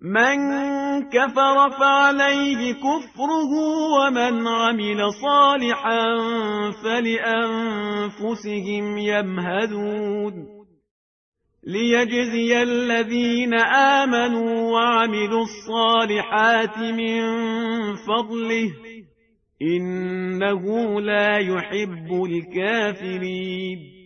من كفر فعليه كفره ومن عمل صالحا فلأنفسهم يمهدون. ليجزي الذين آمنوا وعملوا الصالحات من فضله. إنه لا يحب الكافرين.